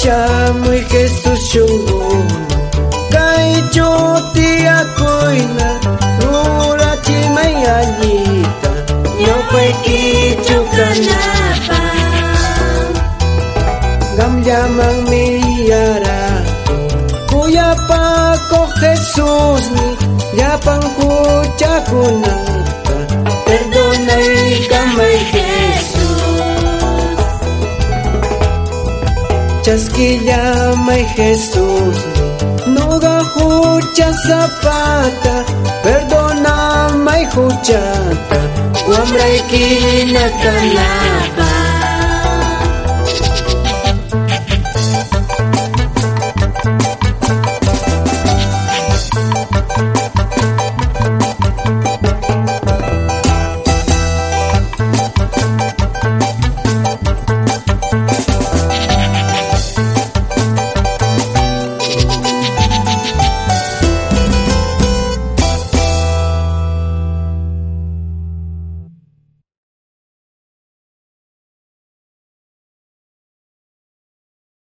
shamuy Jesus shungun Kay chutiakoyna Rurachimay allita Ñawpay kichukanapa Gamllamang miyara Kuyapako Jesus ni? Yapang kuchakunata chasquilla, my Jesús. No gajucha zapata, perdona, my huchata. Guamra y quina